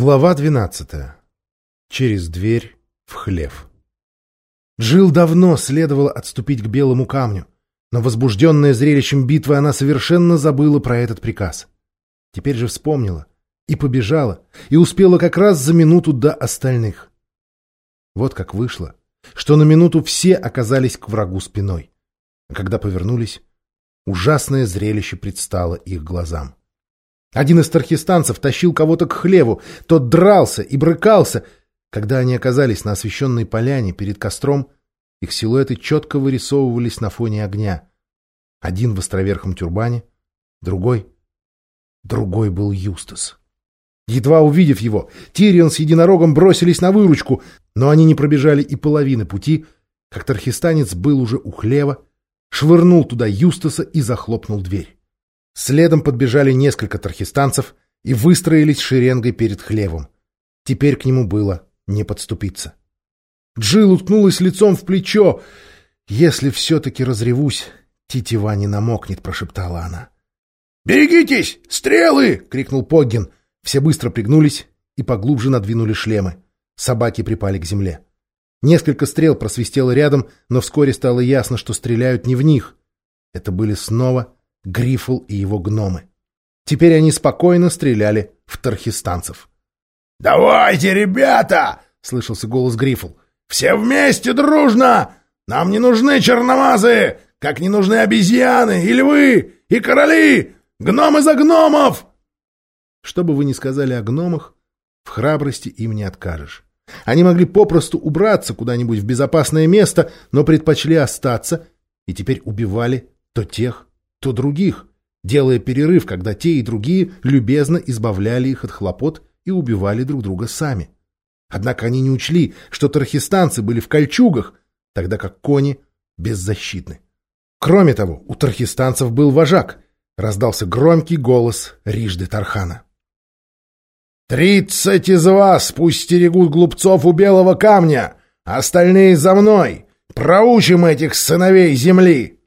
Глава двенадцатая. Через дверь в хлев. Джил давно следовало отступить к белому камню, но возбужденная зрелищем битвы она совершенно забыла про этот приказ. Теперь же вспомнила и побежала, и успела как раз за минуту до остальных. Вот как вышло, что на минуту все оказались к врагу спиной. А когда повернулись, ужасное зрелище предстало их глазам. Один из тархистанцев тащил кого-то к хлеву, тот дрался и брыкался. Когда они оказались на освещенной поляне перед костром, их силуэты четко вырисовывались на фоне огня. Один в островерхом тюрбане, другой... Другой был Юстас. Едва увидев его, Тирион с единорогом бросились на выручку, но они не пробежали и половины пути, как тархистанец был уже у хлева, швырнул туда Юстаса и захлопнул дверь. Следом подбежали несколько тархистанцев и выстроились шеренгой перед хлевом. Теперь к нему было не подступиться. Джил уткнулась лицом в плечо. «Если все-таки разревусь, тетива не намокнет», — прошептала она. «Берегитесь! Стрелы!» — крикнул Поггин. Все быстро пригнулись и поглубже надвинули шлемы. Собаки припали к земле. Несколько стрел просвистело рядом, но вскоре стало ясно, что стреляют не в них. Это были снова Грифл и его гномы. Теперь они спокойно стреляли в тархистанцев. «Давайте, ребята!» — слышался голос Грифл. «Все вместе, дружно! Нам не нужны черномазы, как не нужны обезьяны, и львы, и короли! Гномы за гномов!» Что бы вы ни сказали о гномах, в храбрости им не откажешь. Они могли попросту убраться куда-нибудь в безопасное место, но предпочли остаться и теперь убивали то тех, то других, делая перерыв, когда те и другие любезно избавляли их от хлопот и убивали друг друга сами. Однако они не учли, что тархистанцы были в кольчугах, тогда как кони беззащитны. Кроме того, у тархистанцев был вожак. Раздался громкий голос Рижды Тархана. «Тридцать из вас пусть стерегут глупцов у белого камня, остальные за мной! Проучим этих сыновей земли!»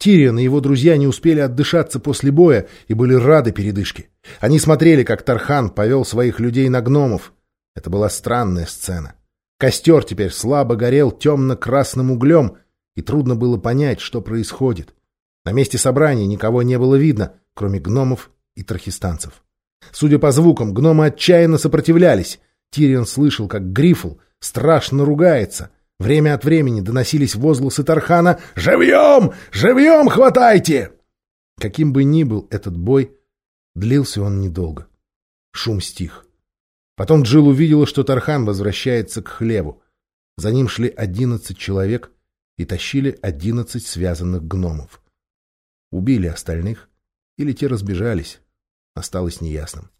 Тирион и его друзья не успели отдышаться после боя и были рады передышке. Они смотрели, как Тархан повел своих людей на гномов. Это была странная сцена. Костер теперь слабо горел темно-красным углем, и трудно было понять, что происходит. На месте собрания никого не было видно, кроме гномов и тархистанцев. Судя по звукам, гномы отчаянно сопротивлялись. Тирион слышал, как Грифл страшно ругается — Время от времени доносились возгласы Тархана «Живьем! Живьем хватайте!» Каким бы ни был этот бой, длился он недолго. Шум стих. Потом Джилл увидела, что Тархан возвращается к хлеву. За ним шли одиннадцать человек и тащили одиннадцать связанных гномов. Убили остальных или те разбежались, осталось неясным.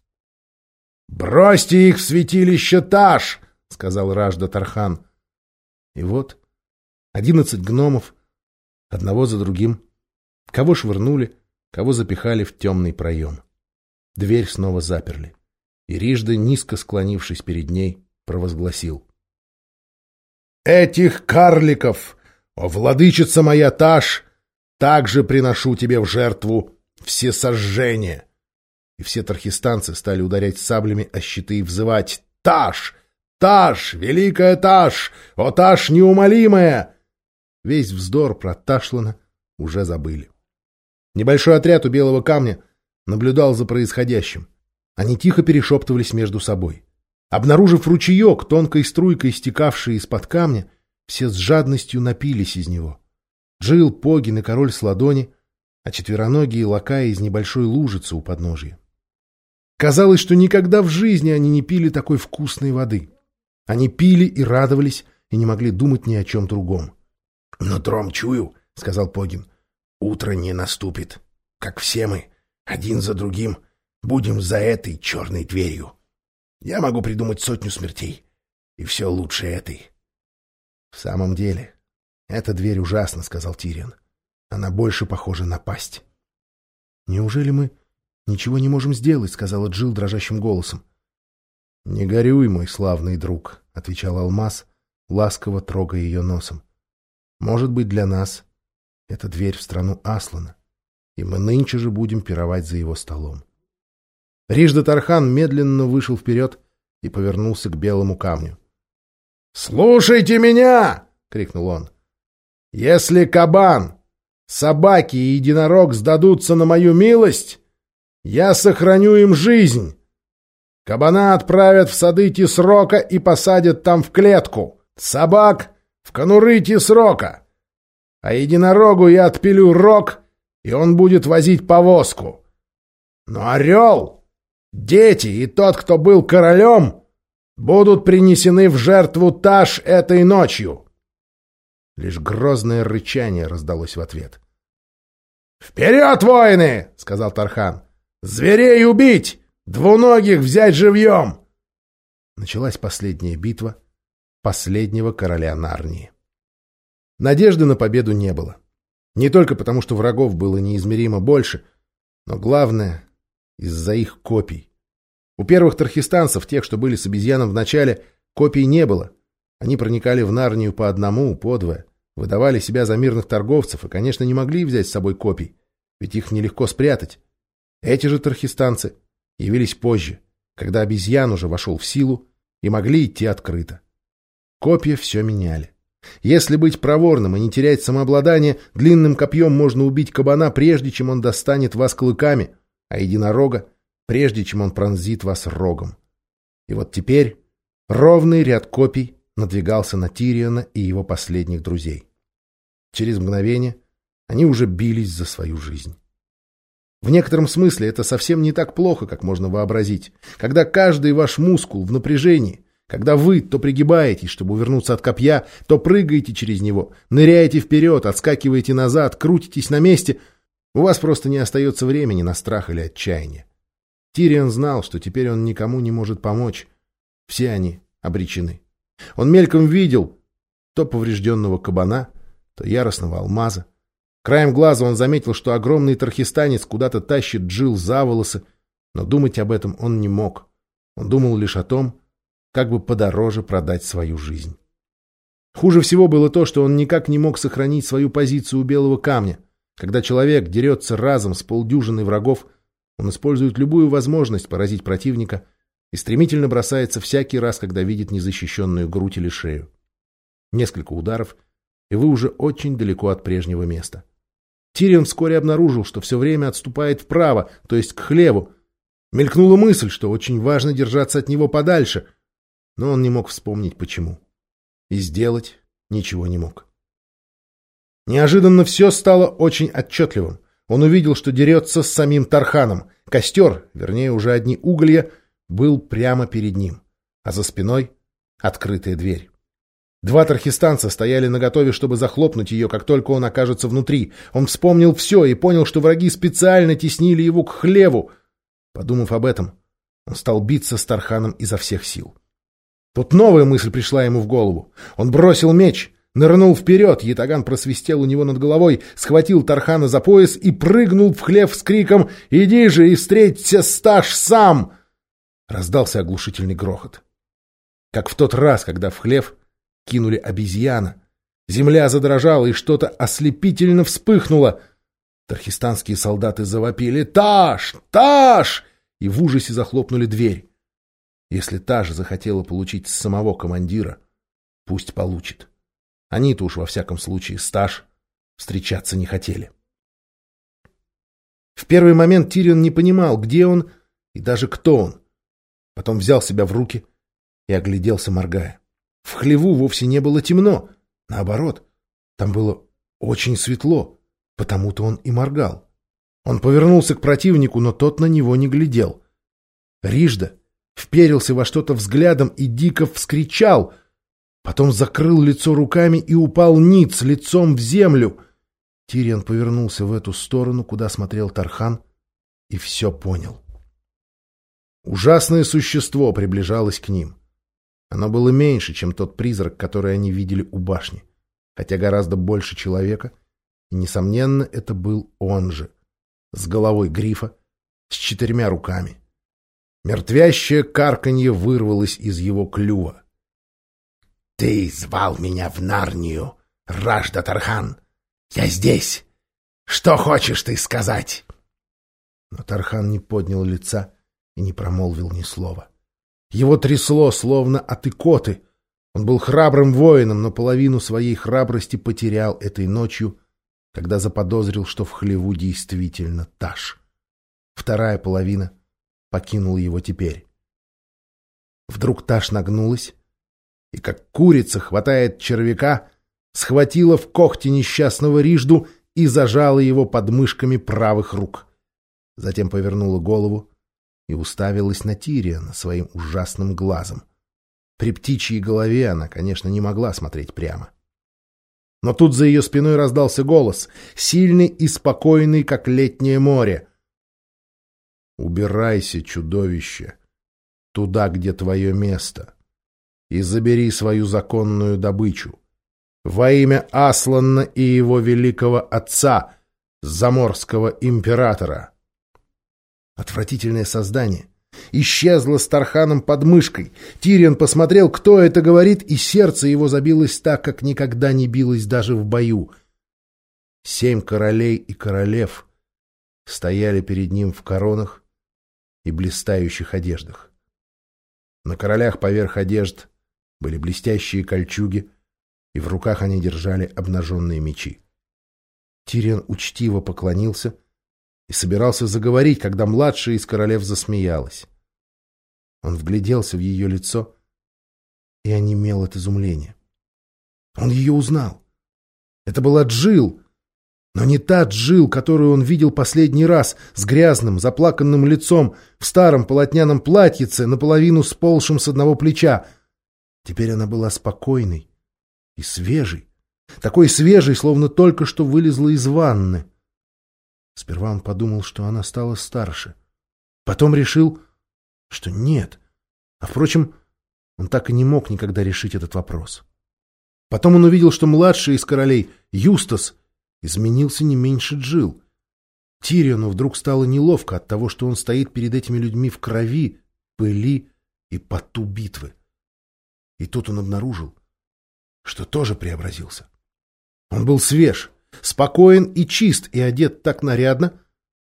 «Бросьте их в святилище Таш!» — сказал Ражда Тархан. И вот одиннадцать гномов, одного за другим, кого швырнули, кого запихали в темный проем. Дверь снова заперли, и Рижда, низко склонившись перед ней, провозгласил. «Этих карликов, о владычица моя Таш, также приношу тебе в жертву всесожжение!» И все тархистанцы стали ударять саблями о щиты и взывать «Таш! Таш, великая Таш! О, Таш неумолимая!» Весь вздор про Ташлана уже забыли. Небольшой отряд у Белого камня наблюдал за происходящим. Они тихо перешептывались между собой. Обнаружив ручеек, тонкой струйкой стекавший из-под камня, все с жадностью напились из него. Джил, Погин и король с ладони, а четвероногие лакаи из небольшой лужицы у подножия. Казалось, что никогда в жизни они не пили такой вкусной воды. Они пили и радовались, и не могли думать ни о чем другом. — Нутром чую, — сказал Погин. — Утро не наступит. Как все мы, один за другим, будем за этой черной дверью. Я могу придумать сотню смертей, и все лучше этой. — В самом деле, эта дверь ужасна, — сказал Тириан. Она больше похожа на пасть. — Неужели мы ничего не можем сделать? — сказала Джилл дрожащим голосом. — Не горюй, мой славный друг, — отвечал Алмаз, ласково трогая ее носом. — Может быть, для нас это дверь в страну Аслана, и мы нынче же будем пировать за его столом. Рижда Тархан медленно вышел вперед и повернулся к белому камню. «Слушайте меня!» — крикнул он. «Если кабан, собаки и единорог сдадутся на мою милость, я сохраню им жизнь. Кабана отправят в сады Тисрока и посадят там в клетку. Собак — в конуры Тисрока. А единорогу я отпилю рог, и он будет возить повозку. Но орел, дети и тот, кто был королем, будут принесены в жертву Таш этой ночью. Лишь грозное рычание раздалось в ответ. «Вперед, воины!» — сказал Тархан. «Зверей убить! Двуногих взять живьем!» Началась последняя битва последнего короля Нарнии. Надежды на победу не было. Не только потому, что врагов было неизмеримо больше, но главное — из-за их копий. У первых тархистанцев, тех, что были с обезьяном в начале, копий не было. Они проникали в Нарнию по одному, по двое, выдавали себя за мирных торговцев и, конечно, не могли взять с собой копий, ведь их нелегко спрятать. Эти же тархистанцы явились позже, когда обезьян уже вошел в силу и могли идти открыто. Копья все меняли. Если быть проворным и не терять самообладание, длинным копьем можно убить кабана, прежде чем он достанет вас клыками, а единорога прежде чем он пронзит вас рогом. И вот теперь ровный ряд копий надвигался на Тириона и его последних друзей. Через мгновение они уже бились за свою жизнь. В некотором смысле это совсем не так плохо, как можно вообразить. Когда каждый ваш мускул в напряжении, когда вы то пригибаетесь, чтобы увернуться от копья, то прыгаете через него, ныряете вперед, отскакиваете назад, крутитесь на месте, у вас просто не остается времени на страх или отчаяние. Тирион знал, что теперь он никому не может помочь. Все они обречены. Он мельком видел то поврежденного кабана, то яростного алмаза. Краем глаза он заметил, что огромный тархистанец куда-то тащит Джил за волосы, но думать об этом он не мог. Он думал лишь о том, как бы подороже продать свою жизнь. Хуже всего было то, что он никак не мог сохранить свою позицию у белого камня. Когда человек дерется разом с полдюжины врагов, он использует любую возможность поразить противника и стремительно бросается всякий раз, когда видит незащищенную грудь или шею. Несколько ударов, и вы уже очень далеко от прежнего места. Тирион вскоре обнаружил, что все время отступает вправо, то есть к хлеву. Мелькнула мысль, что очень важно держаться от него подальше, но он не мог вспомнить почему. И сделать ничего не мог. Неожиданно все стало очень отчетливым. Он увидел, что дерется с самим Тарханом. Костер, вернее, уже одни уголья, был прямо перед ним. А за спиной — открытая дверь. Два тархистанца стояли наготове, чтобы захлопнуть ее, как только он окажется внутри. Он вспомнил все и понял, что враги специально теснили его к хлеву. Подумав об этом, он стал биться с Тарханом изо всех сил. Тут новая мысль пришла ему в голову. Он бросил меч — Нырнул вперед, ятаган просвистел у него над головой, схватил Тархана за пояс и прыгнул в хлев с криком «Иди же и встреться, стаж, сам!» Раздался оглушительный грохот. Как в тот раз, когда в хлев кинули обезьяна. Земля задрожала, и что-то ослепительно вспыхнуло. Тархистанские солдаты завопили «Таш! Таш!» и в ужасе захлопнули дверь. Если Таш захотела получить самого командира, пусть получит. Они-то уж во всяком случае стаж встречаться не хотели. В первый момент Тирион не понимал, где он и даже кто он. Потом взял себя в руки и огляделся, моргая. В хлеву вовсе не было темно. Наоборот, там было очень светло, потому-то он и моргал. Он повернулся к противнику, но тот на него не глядел. Рижда вперился во что-то взглядом и дико вскричал, Потом закрыл лицо руками и упал ниц лицом в землю. Тириан повернулся в эту сторону, куда смотрел Тархан, и все понял. Ужасное существо приближалось к ним. Оно было меньше, чем тот призрак, который они видели у башни, хотя гораздо больше человека, и, несомненно, это был он же, с головой грифа, с четырьмя руками. Мертвящее карканье вырвалось из его клюва. «Ты звал меня в Нарнию, Ражда Тархан. Я здесь. Что хочешь ты сказать?» Но Тархан не поднял лица и не промолвил ни слова. Его трясло, словно от икоты. Он был храбрым воином, но половину своей храбрости потерял этой ночью, когда заподозрил, что в хлеву действительно Таш. Вторая половина покинула его теперь. Вдруг Таш нагнулась и, как курица хватает червяка, схватила в когти несчастного Рижду и зажала его под мышками правых рук. Затем повернула голову и уставилась на Тириана своим ужасным глазом. При птичьей голове она, конечно, не могла смотреть прямо. Но тут за ее спиной раздался голос, сильный и спокойный, как летнее море. «Убирайся, чудовище, туда, где твое место, и забери свою законную добычу. Во имя Асланна и его великого отца, заморского императора». Отвратительное создание. Исчезло с Тарханом под мышкой. Тириан посмотрел, кто это говорит, и сердце его забилось так, как никогда не билось даже в бою. Семь королей и королев стояли перед ним в коронах и блистающих одеждах. На королях поверх одежд были блестящие кольчуги, и в руках они держали обнаженные мечи. Тириан учтиво поклонился и собирался заговорить, когда младшая из королев засмеялась. Он вгляделся в ее лицо и онемел от изумления. Он ее узнал. Это была Джил, но не та Джил, которую он видел последний раз, с грязным, заплаканным лицом, в старом полотняном платьице, наполовину сползшим с одного плеча. Теперь она была спокойной и свежей, такой свежей, словно только что вылезла из ванны. Сперва он подумал, что она стала старше. Потом решил, что нет. А, впрочем, он так и не мог никогда решить этот вопрос. Потом он увидел, что младший из королей, Юстас, изменился не меньше Джил. Тириону вдруг стало неловко от того, что он стоит перед этими людьми в крови, пыли и поту битвы. И тут он обнаружил, что тоже преобразился. Он был свеж, спокоен и чист, и одет так нарядно,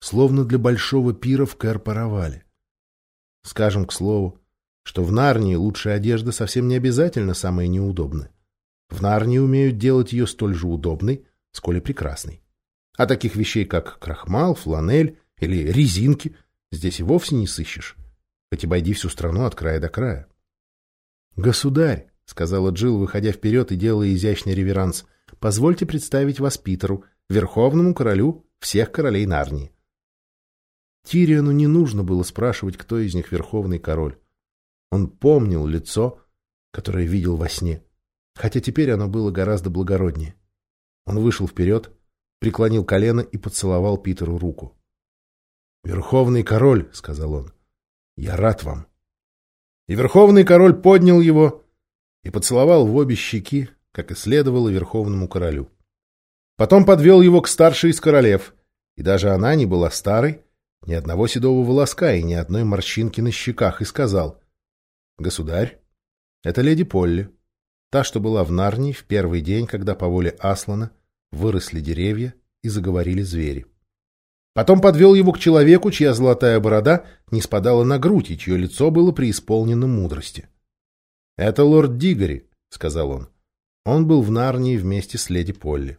словно для большого пира в Кэр-Паравале. Скажем, к слову, что в Нарнии лучшая одежда совсем не обязательно самая неудобная. В Нарнии умеют делать ее столь же удобной, сколь и прекрасной. А таких вещей, как крахмал, фланель или резинки, здесь и вовсе не сыщешь. Хоть обойди всю страну от края до края. — Государь, — сказала Джилл, выходя вперед и делая изящный реверанс, — позвольте представить вас Питеру, верховному королю всех королей Нарнии. Тириану не нужно было спрашивать, кто из них верховный король. Он помнил лицо, которое видел во сне, хотя теперь оно было гораздо благороднее. Он вышел вперед, преклонил колено и поцеловал Питеру руку. — Верховный король, — сказал он, — я рад вам. И верховный король поднял его и поцеловал в обе щеки, как и следовало верховному королю. Потом подвел его к старшей из королев, и даже она не была старой, ни одного седого волоска и ни одной морщинки на щеках, и сказал, «Государь, это леди Полли, та, что была в Нарнии в первый день, когда по воле Аслана выросли деревья и заговорили звери». Потом подвел его к человеку, чья золотая борода не спадала на грудь и чье лицо было преисполнено мудрости. «Это лорд Дигори», — сказал он. Он был в Нарнии вместе с леди Полли.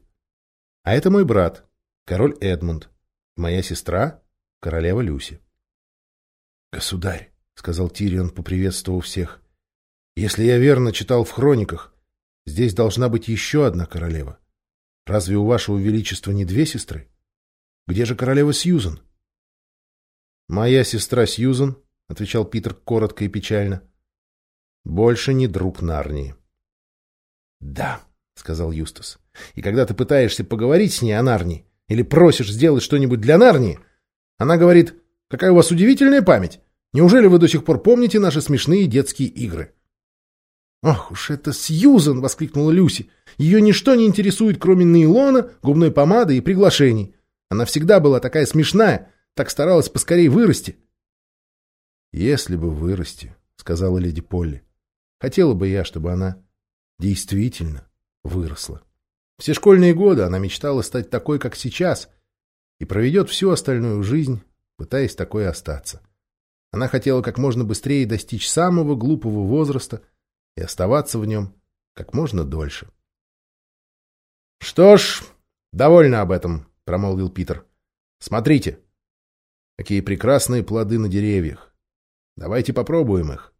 «А это мой брат, король Эдмунд, моя сестра королева Люси. «Государь», — сказал Тирион, поприветствовав всех, — «если я верно читал в хрониках, здесь должна быть еще одна королева. Разве у вашего величества не две сестры? Где же королева Сьюзан?» «Моя сестра Сьюзан», — отвечал Питер коротко и печально, — «больше не друг Нарнии». «Да», — сказал Юстас, — «и когда ты пытаешься поговорить с ней о Нарнии или просишь сделать что-нибудь для Нарнии, она говорит, какая у вас удивительная память. Неужели вы до сих пор помните наши смешные детские игры? «Ах уж это Сьюзан!» — воскликнула Люси. «Ее ничто не интересует, кроме нейлона, губной помады и приглашений. Она всегда была такая смешная, так старалась поскорей вырасти». «Если бы вырасти», — сказала леди Полли. «Хотела бы я, чтобы она действительно выросла. Все школьные годы она мечтала стать такой, как сейчас — и проведет всю остальную жизнь, пытаясь такой остаться. Она хотела как можно быстрее достичь самого глупого возраста и оставаться в нем как можно дольше. — Что ж, довольно об этом, — промолвил Питер. — Смотрите, какие прекрасные плоды на деревьях. Давайте попробуем их.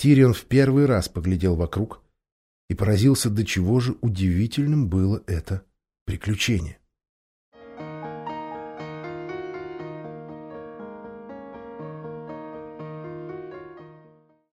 Тирион в первый раз поглядел вокруг и поразился, до чего же удивительным было это приключение.